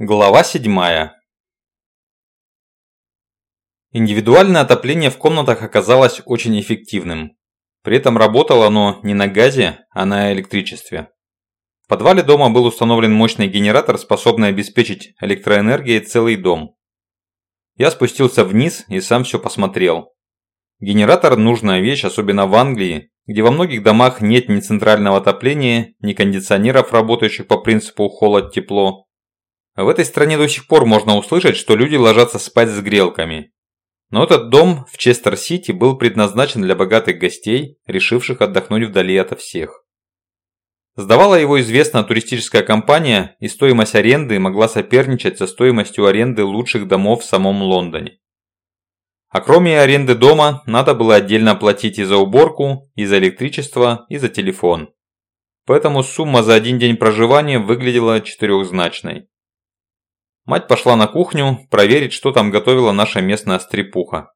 Глава 7 Индивидуальное отопление в комнатах оказалось очень эффективным. При этом работало оно не на газе, а на электричестве. В подвале дома был установлен мощный генератор, способный обеспечить электроэнергией целый дом. Я спустился вниз и сам все посмотрел. Генератор – нужная вещь, особенно в Англии, где во многих домах нет ни центрального отопления, ни кондиционеров, работающих по принципу холод-тепло, в этой стране до сих пор можно услышать, что люди ложатся спать с грелками. Но этот дом в Честер-Сити был предназначен для богатых гостей, решивших отдохнуть вдали ото всех. Сдавала его известная туристическая компания, и стоимость аренды могла соперничать со стоимостью аренды лучших домов в самом Лондоне. А кроме аренды дома, надо было отдельно платить и за уборку, и за электричество, и за телефон. Поэтому сумма за один день проживания выглядела четырехзначной. Мать пошла на кухню проверить, что там готовила наша местная стрепуха.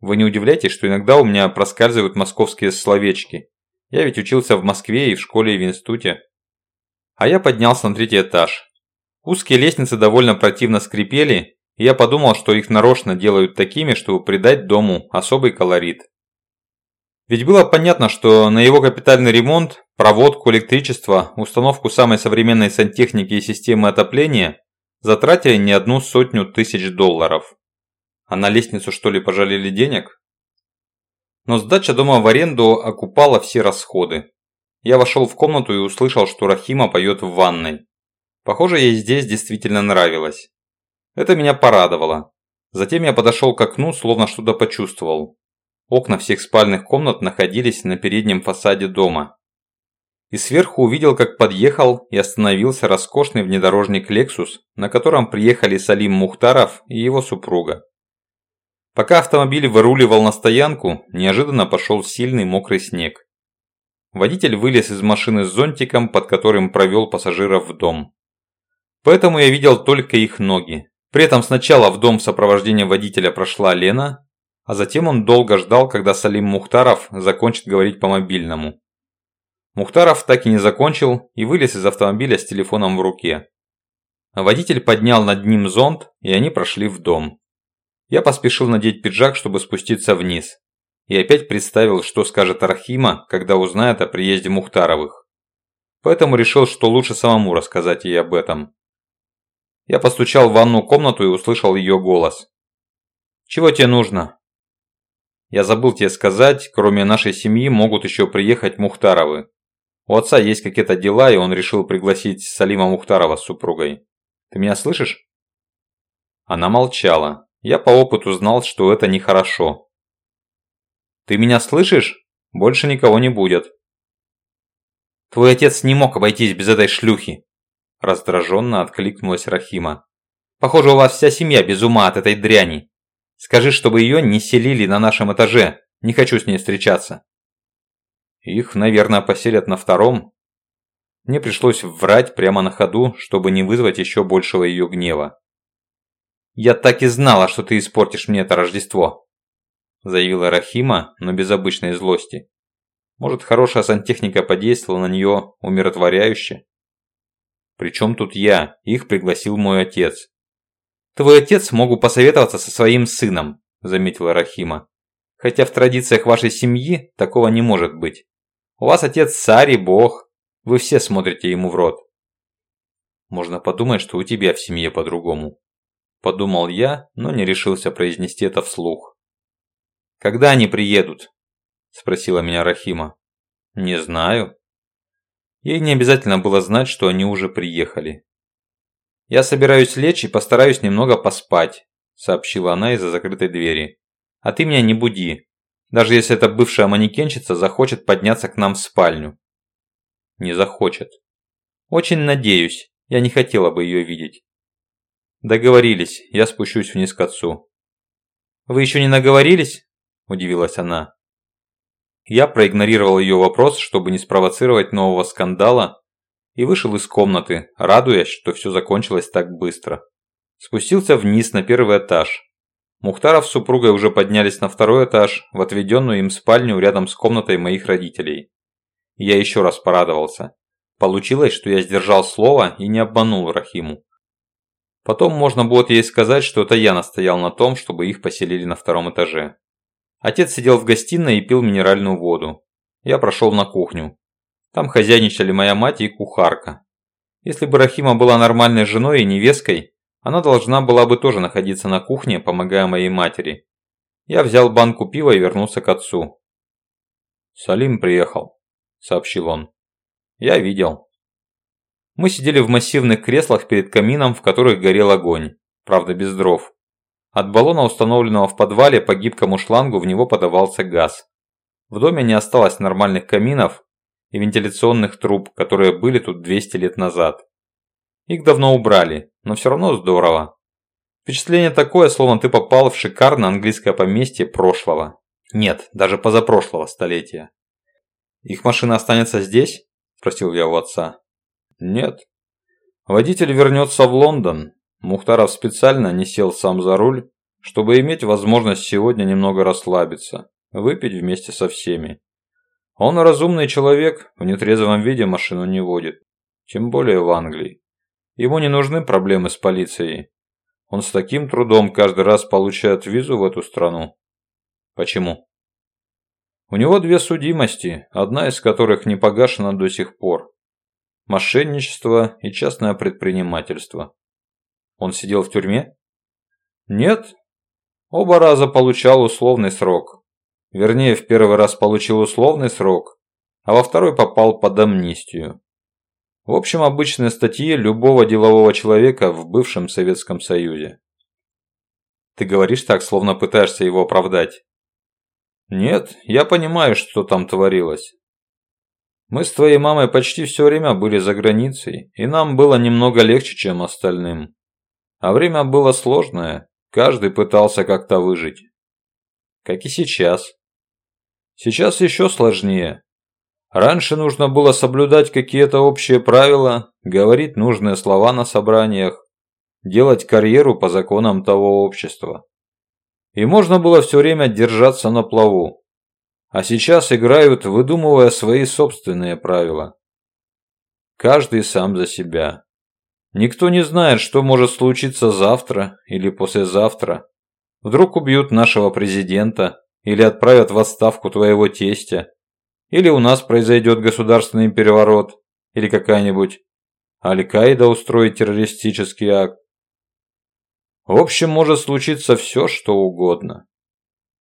Вы не удивляйтесь, что иногда у меня проскальзывают московские словечки. Я ведь учился в Москве и в школе и в институте. А я поднялся на третий этаж. Узкие лестницы довольно противно скрипели, и я подумал, что их нарочно делают такими, чтобы придать дому особый колорит. Ведь было понятно, что на его капитальный ремонт, проводку электричества, установку самой современной сантехники и системы отопления затратили не одну сотню тысяч долларов. А на лестницу что ли пожалели денег? Но сдача дома в аренду окупала все расходы. Я вошел в комнату и услышал, что Рахима поет в ванной. Похоже, ей здесь действительно нравилось. Это меня порадовало. Затем я подошел к окну, словно что-то почувствовал. Окна всех спальных комнат находились на переднем фасаде дома и сверху увидел, как подъехал и остановился роскошный внедорожник Lexus, на котором приехали Салим Мухтаров и его супруга. Пока автомобиль выруливал на стоянку, неожиданно пошел сильный мокрый снег. Водитель вылез из машины с зонтиком, под которым провел пассажиров в дом. Поэтому я видел только их ноги. При этом сначала в дом в сопровождении водителя прошла Лена, а затем он долго ждал, когда Салим Мухтаров закончит говорить по мобильному. Мухтаров так и не закончил и вылез из автомобиля с телефоном в руке. Водитель поднял над ним зонт, и они прошли в дом. Я поспешил надеть пиджак, чтобы спуститься вниз. И опять представил, что скажет Архима, когда узнает о приезде Мухтаровых. Поэтому решил, что лучше самому рассказать ей об этом. Я постучал в ванную комнату и услышал ее голос. «Чего тебе нужно?» «Я забыл тебе сказать, кроме нашей семьи могут еще приехать Мухтаровы. У отца есть какие-то дела, и он решил пригласить Салима Мухтарова с супругой. Ты меня слышишь?» Она молчала. Я по опыту знал, что это нехорошо. «Ты меня слышишь? Больше никого не будет». «Твой отец не мог обойтись без этой шлюхи!» Раздраженно откликнулась Рахима. «Похоже, у вас вся семья без ума от этой дряни. Скажи, чтобы ее не селили на нашем этаже. Не хочу с ней встречаться». Их, наверное, поселят на втором. Мне пришлось врать прямо на ходу, чтобы не вызвать еще большего ее гнева. «Я так и знала, что ты испортишь мне это Рождество», заявила Рахима, но без обычной злости. Может, хорошая сантехника подействовала на нее умиротворяюще? Причем тут я? Их пригласил мой отец. Твой отец мог бы посоветоваться со своим сыном, заметила Рахима. Хотя в традициях вашей семьи такого не может быть. У вас отец царь и бог. Вы все смотрите ему в рот. Можно подумать, что у тебя в семье по-другому. Подумал я, но не решился произнести это вслух. Когда они приедут? Спросила меня Рахима. Не знаю. Ей не обязательно было знать, что они уже приехали. «Я собираюсь лечь и постараюсь немного поспать», – сообщила она из-за закрытой двери. «А ты меня не буди даже если эта бывшая манекенщица захочет подняться к нам в спальню. Не захочет. Очень надеюсь, я не хотела бы ее видеть. Договорились, я спущусь вниз к отцу. Вы еще не наговорились? Удивилась она. Я проигнорировал ее вопрос, чтобы не спровоцировать нового скандала, и вышел из комнаты, радуясь, что все закончилось так быстро. Спустился вниз на первый этаж, Мухтаров с супругой уже поднялись на второй этаж, в отведенную им спальню рядом с комнатой моих родителей. Я еще раз порадовался. Получилось, что я сдержал слово и не обманул Рахиму. Потом можно будет ей сказать, что это я настоял на том, чтобы их поселили на втором этаже. Отец сидел в гостиной и пил минеральную воду. Я прошел на кухню. Там хозяйничали моя мать и кухарка. Если бы Рахима была нормальной женой и невесткой, она должна была бы тоже находиться на кухне, помогая моей матери. Я взял банку пива и вернулся к отцу. «Салим приехал», – сообщил он. «Я видел». Мы сидели в массивных креслах перед камином, в которых горел огонь, правда без дров. От баллона, установленного в подвале, по гибкому шлангу в него подавался газ. В доме не осталось нормальных каминов и вентиляционных труб, которые были тут 200 лет назад. Их давно убрали, но все равно здорово. Впечатление такое, словно ты попал в шикарное английское поместье прошлого. Нет, даже позапрошлого столетия. «Их машина останется здесь?» – спросил я у отца. Нет. Водитель вернется в Лондон. Мухтаров специально не сел сам за руль, чтобы иметь возможность сегодня немного расслабиться, выпить вместе со всеми. Он разумный человек, в нетрезвом виде машину не водит. Тем более в Англии. Ему не нужны проблемы с полицией. Он с таким трудом каждый раз получает визу в эту страну. Почему? У него две судимости, одна из которых не погашена до сих пор мошенничество и частное предпринимательство. Он сидел в тюрьме? Нет. Оба раза получал условный срок. Вернее, в первый раз получил условный срок, а во второй попал под амнистию. В общем, обычные статьи любого делового человека в бывшем Советском Союзе. Ты говоришь так, словно пытаешься его оправдать. Нет, я понимаю, что там творилось. Мы с твоей мамой почти все время были за границей, и нам было немного легче, чем остальным. А время было сложное, каждый пытался как-то выжить. Как и сейчас. Сейчас еще сложнее. Раньше нужно было соблюдать какие-то общие правила, говорить нужные слова на собраниях, делать карьеру по законам того общества. И можно было все время держаться на плаву а сейчас играют, выдумывая свои собственные правила. Каждый сам за себя. Никто не знает, что может случиться завтра или послезавтра. Вдруг убьют нашего президента или отправят в отставку твоего тестя. Или у нас произойдет государственный переворот или какая-нибудь Аль-Каида устроит террористический акт. В общем, может случиться все, что угодно.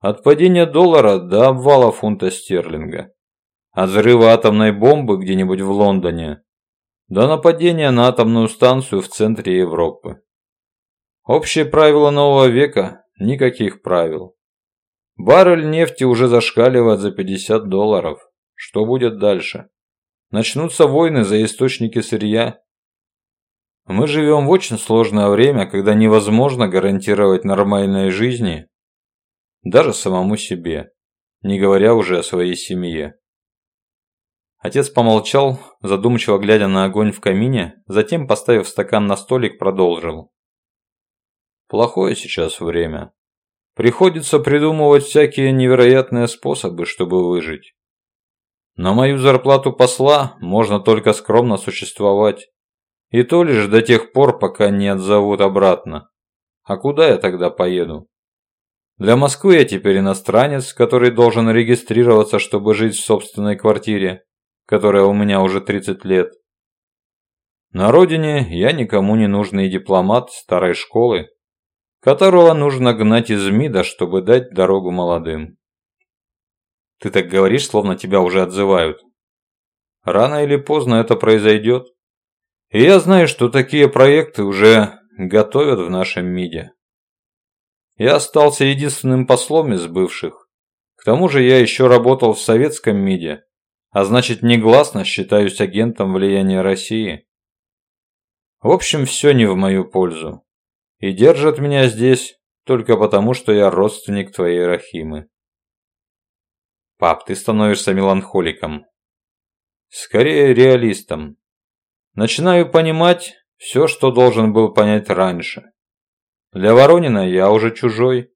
От падения доллара до обвала фунта стерлинга. От взрыва атомной бомбы где-нибудь в Лондоне до нападения на атомную станцию в центре Европы. Общие правила нового века – никаких правил. Баррель нефти уже зашкаливает за 50 долларов. Что будет дальше? Начнутся войны за источники сырья. Мы живем в очень сложное время, когда невозможно гарантировать нормальной жизни даже самому себе, не говоря уже о своей семье. Отец помолчал, задумчиво глядя на огонь в камине, затем, поставив стакан на столик, продолжил. Плохое сейчас время. Приходится придумывать всякие невероятные способы, чтобы выжить. На мою зарплату посла можно только скромно существовать. И то лишь до тех пор, пока не отзовут обратно. А куда я тогда поеду? Для Москвы я теперь иностранец, который должен регистрироваться, чтобы жить в собственной квартире, которая у меня уже 30 лет. На родине я никому не нужный дипломат старой школы, которого нужно гнать из МИДа, чтобы дать дорогу молодым. Ты так говоришь, словно тебя уже отзывают. Рано или поздно это произойдет. И я знаю, что такие проекты уже готовят в нашем МИДе. Я остался единственным послом из бывших. К тому же я еще работал в советском МИДе, а значит негласно считаюсь агентом влияния России. В общем, все не в мою пользу. И держат меня здесь только потому, что я родственник твоей Рахимы. Пап, ты становишься меланхоликом. Скорее реалистом. Начинаю понимать все, что должен был понять раньше. Для Воронина я уже чужой,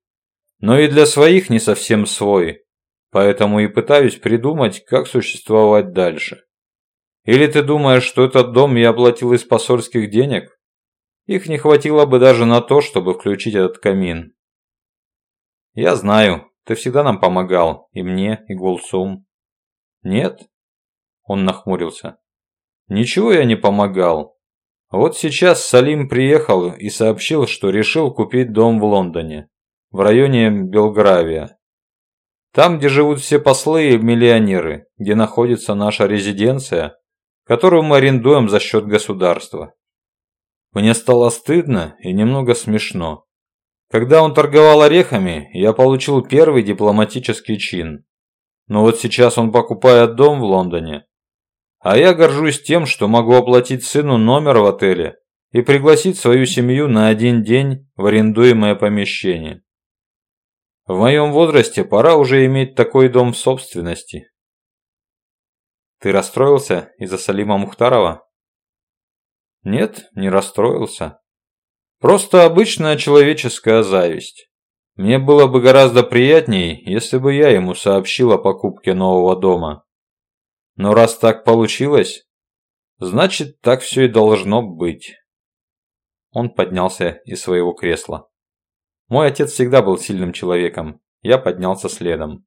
но и для своих не совсем свой, поэтому и пытаюсь придумать, как существовать дальше. Или ты думаешь, что этот дом я оплатил из посольских денег? Их не хватило бы даже на то, чтобы включить этот камин. Я знаю, ты всегда нам помогал, и мне, и Гулсум. Нет? Он нахмурился. Ничего я не помогал. Вот сейчас Салим приехал и сообщил, что решил купить дом в Лондоне, в районе Белгравия. Там, где живут все послы и миллионеры, где находится наша резиденция, которую мы арендуем за счет государства. Мне стало стыдно и немного смешно. Когда он торговал орехами, я получил первый дипломатический чин. Но вот сейчас он покупает дом в Лондоне. А я горжусь тем, что могу оплатить сыну номер в отеле и пригласить свою семью на один день в арендуемое помещение. В моем возрасте пора уже иметь такой дом в собственности. Ты расстроился из-за Салима Мухтарова? Нет, не расстроился. Просто обычная человеческая зависть. Мне было бы гораздо приятней, если бы я ему сообщил о покупке нового дома. Но раз так получилось, значит так все и должно быть. Он поднялся из своего кресла. Мой отец всегда был сильным человеком. Я поднялся следом.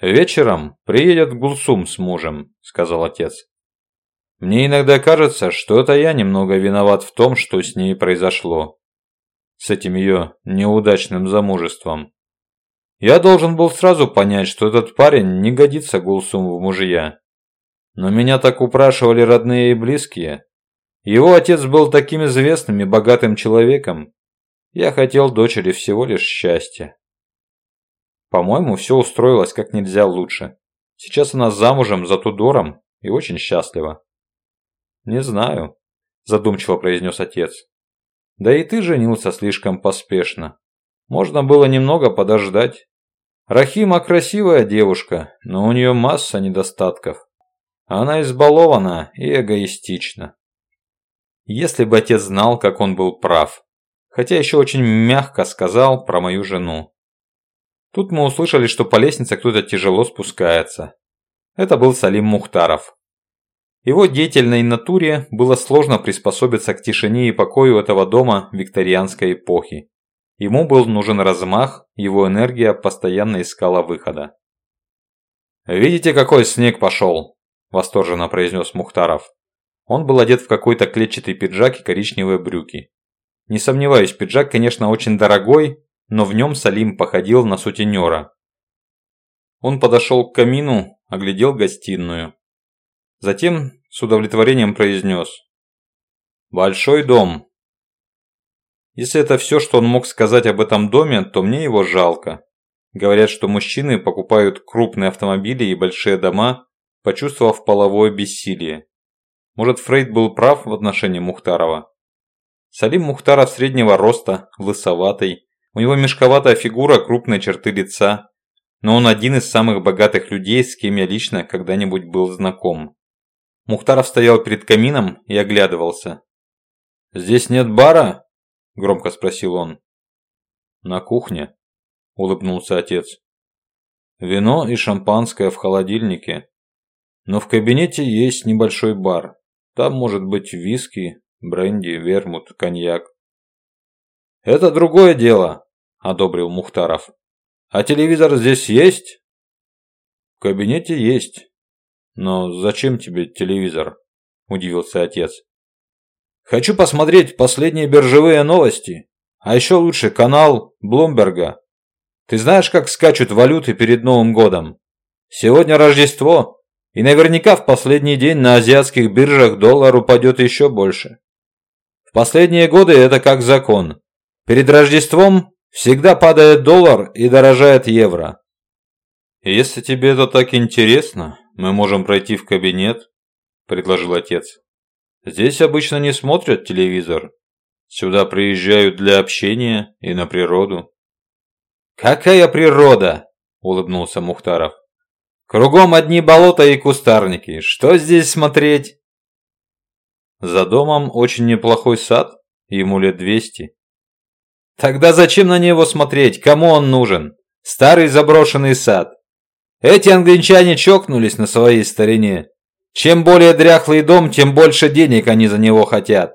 «Вечером приедет Гулсум с мужем», – сказал отец. Мне иногда кажется, что это я немного виноват в том, что с ней произошло. С этим ее неудачным замужеством. Я должен был сразу понять, что этот парень не годится Гулсум в мужья. Но меня так упрашивали родные и близкие. Его отец был таким известным и богатым человеком. Я хотел дочери всего лишь счастья. По-моему, все устроилось как нельзя лучше. Сейчас она замужем за Тудором и очень счастлива. «Не знаю», – задумчиво произнес отец. «Да и ты женился слишком поспешно. Можно было немного подождать. Рахима красивая девушка, но у нее масса недостатков. Она избалована и эгоистична. Если бы отец знал, как он был прав. Хотя еще очень мягко сказал про мою жену. Тут мы услышали, что по лестнице кто-то тяжело спускается. Это был Салим Мухтаров. Его деятельной натуре было сложно приспособиться к тишине и покою этого дома викторианской эпохи. Ему был нужен размах, его энергия постоянно искала выхода. «Видите, какой снег пошел?» – восторженно произнес Мухтаров. Он был одет в какой-то клетчатый пиджак и коричневые брюки. Не сомневаюсь, пиджак, конечно, очень дорогой, но в нем Салим походил на сутенера. Он подошел к камину, оглядел гостиную. Затем с удовлетворением произнес. «Большой дом». Если это все, что он мог сказать об этом доме, то мне его жалко. Говорят, что мужчины покупают крупные автомобили и большие дома, почувствовав половое бессилие. Может, Фрейд был прав в отношении Мухтарова? Салим Мухтаров среднего роста, лысоватый, у него мешковатая фигура, крупные черты лица, но он один из самых богатых людей, с кем я лично когда-нибудь был знаком. Мухтаров стоял перед камином и оглядывался. «Здесь нет бара?» – громко спросил он. «На кухне», – улыбнулся отец. «Вино и шампанское в холодильнике. Но в кабинете есть небольшой бар. Там может быть виски, бренди, вермут, коньяк». «Это другое дело», – одобрил Мухтаров. «А телевизор здесь есть?» «В кабинете есть. «Но зачем тебе телевизор?» – удивился отец. «Хочу посмотреть последние биржевые новости, а еще лучше канал Блумберга. Ты знаешь, как скачут валюты перед Новым годом? Сегодня Рождество, и наверняка в последний день на азиатских биржах доллар упадет еще больше. В последние годы это как закон. Перед Рождеством всегда падает доллар и дорожает евро. Если тебе это так интересно, мы можем пройти в кабинет, предложил отец. Здесь обычно не смотрят телевизор. Сюда приезжают для общения и на природу. Какая природа? улыбнулся Мухтаров. Кругом одни болота и кустарники. Что здесь смотреть? За домом очень неплохой сад, ему лет двести. Тогда зачем на него смотреть? Кому он нужен? Старый заброшенный сад. Эти англичане чокнулись на своей старине. Чем более дряхлый дом, тем больше денег они за него хотят.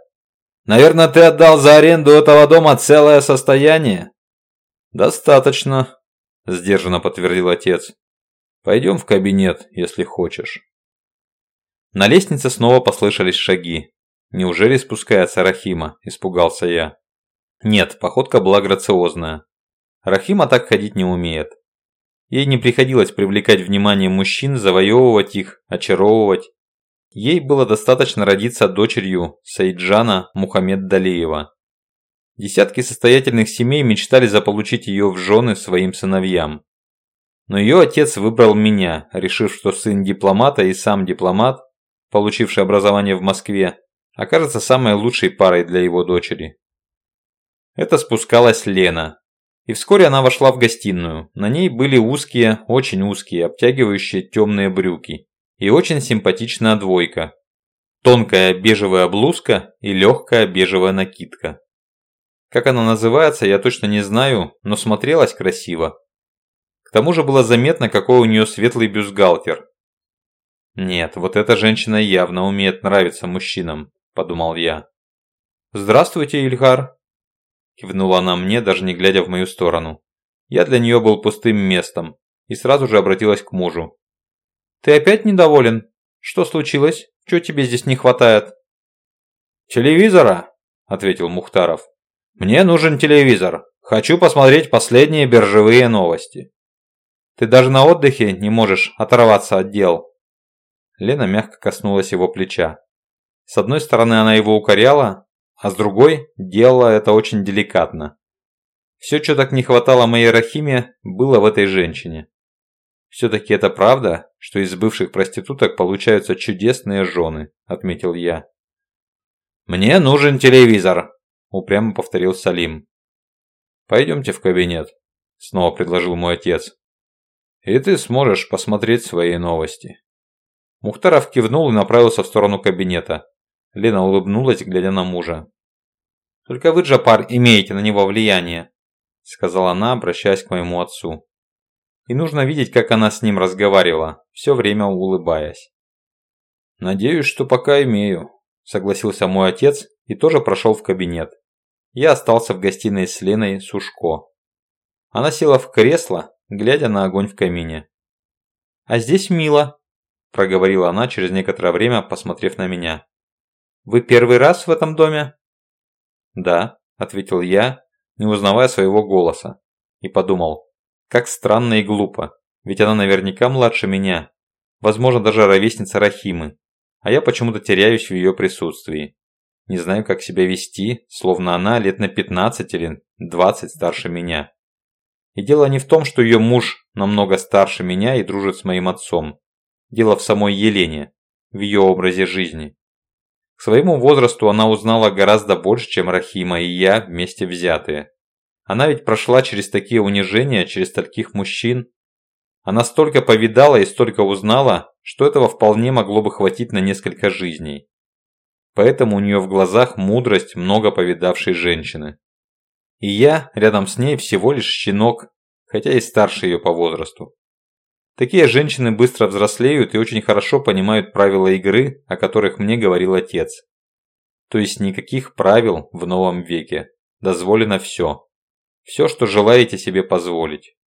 Наверное, ты отдал за аренду этого дома целое состояние?» «Достаточно», – сдержанно подтвердил отец. «Пойдем в кабинет, если хочешь». На лестнице снова послышались шаги. «Неужели спускается Рахима?» – испугался я. Нет, походка была грациозная. Рахима так ходить не умеет. Ей не приходилось привлекать внимание мужчин, завоевывать их, очаровывать. Ей было достаточно родиться дочерью Саиджана Мухаммед Далеева. Десятки состоятельных семей мечтали заполучить ее в жены своим сыновьям. Но ее отец выбрал меня, решив, что сын дипломата и сам дипломат, получивший образование в Москве, окажется самой лучшей парой для его дочери. Это спускалась Лена. И вскоре она вошла в гостиную. На ней были узкие, очень узкие, обтягивающие темные брюки. И очень симпатичная двойка. Тонкая бежевая блузка и легкая бежевая накидка. Как она называется, я точно не знаю, но смотрелась красиво. К тому же было заметно, какой у нее светлый бюстгальтер. Нет, вот эта женщина явно умеет нравиться мужчинам, подумал я. Здравствуйте, Ильгар. Кивнула она мне, даже не глядя в мою сторону. Я для нее был пустым местом и сразу же обратилась к мужу. «Ты опять недоволен? Что случилось? Чего тебе здесь не хватает?» «Телевизора», – ответил Мухтаров. «Мне нужен телевизор. Хочу посмотреть последние биржевые новости». «Ты даже на отдыхе не можешь оторваться от дел». Лена мягко коснулась его плеча. С одной стороны она его укоряла, а с другой делала это очень деликатно. Все, что так не хватало моей Рахиме, было в этой женщине. Все-таки это правда, что из бывших проституток получаются чудесные жены, отметил я. «Мне нужен телевизор», – упрямо повторил Салим. «Пойдемте в кабинет», – снова предложил мой отец. «И ты сможешь посмотреть свои новости». Мухтаров кивнул и направился в сторону кабинета. Лена улыбнулась, глядя на мужа. «Только вы, Джапар, имеете на него влияние», – сказала она, обращаясь к моему отцу. И нужно видеть, как она с ним разговаривала, все время улыбаясь. «Надеюсь, что пока имею», – согласился мой отец и тоже прошел в кабинет. Я остался в гостиной с Леной Сушко. Она села в кресло, глядя на огонь в камине. «А здесь мило», – проговорила она через некоторое время, посмотрев на меня. Вы первый раз в этом доме?» «Да», – ответил я, не узнавая своего голоса. И подумал, как странно и глупо, ведь она наверняка младше меня. Возможно, даже ровесница Рахимы. А я почему-то теряюсь в ее присутствии. Не знаю, как себя вести, словно она лет на 15 или 20 старше меня. И дело не в том, что ее муж намного старше меня и дружит с моим отцом. Дело в самой Елене, в ее образе жизни. К своему возрасту она узнала гораздо больше, чем Рахима и я вместе взятые. Она ведь прошла через такие унижения, через таких мужчин. Она столько повидала и столько узнала, что этого вполне могло бы хватить на несколько жизней. Поэтому у нее в глазах мудрость много повидавшей женщины. И я рядом с ней всего лишь щенок, хотя и старше ее по возрасту. Такие женщины быстро взрослеют и очень хорошо понимают правила игры, о которых мне говорил отец. То есть никаких правил в новом веке. Дозволено все. Все, что желаете себе позволить.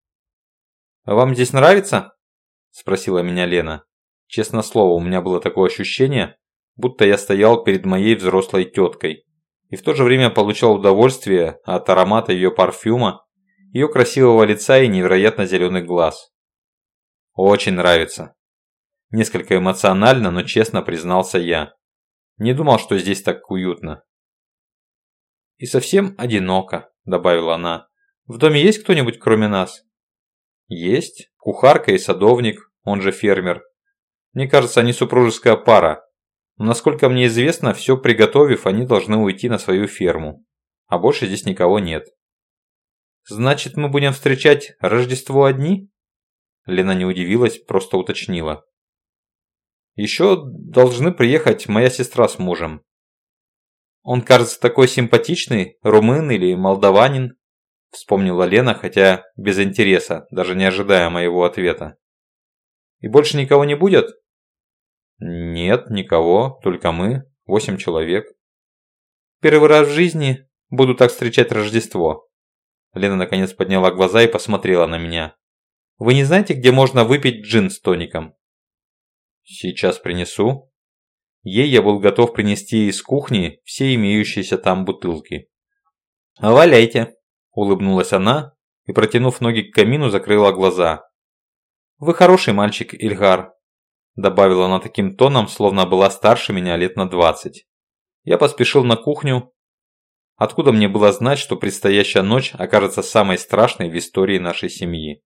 «А вам здесь нравится?» – спросила меня Лена. Честно слово, у меня было такое ощущение, будто я стоял перед моей взрослой теткой. И в то же время получал удовольствие от аромата ее парфюма, ее красивого лица и невероятно зеленых глаз. Очень нравится. Несколько эмоционально, но честно признался я. Не думал, что здесь так уютно. И совсем одиноко, добавила она. В доме есть кто-нибудь кроме нас? Есть. Кухарка и садовник, он же фермер. Мне кажется, они супружеская пара. Но насколько мне известно, все приготовив, они должны уйти на свою ферму. А больше здесь никого нет. Значит, мы будем встречать Рождество одни? Лена не удивилась, просто уточнила. Еще должны приехать моя сестра с мужем. Он кажется такой симпатичный, румын или молдаванин, вспомнила Лена, хотя без интереса, даже не ожидая моего ответа. И больше никого не будет? Нет, никого, только мы, восемь человек. Первый раз в жизни буду так встречать Рождество». Лена наконец подняла глаза и посмотрела на меня. «Вы не знаете, где можно выпить джин с тоником?» «Сейчас принесу». Ей я был готов принести из кухни все имеющиеся там бутылки. «А валяйте», – улыбнулась она и, протянув ноги к камину, закрыла глаза. «Вы хороший мальчик, Ильгар», – добавила она таким тоном, словно была старше меня лет на двадцать. Я поспешил на кухню. Откуда мне было знать, что предстоящая ночь окажется самой страшной в истории нашей семьи?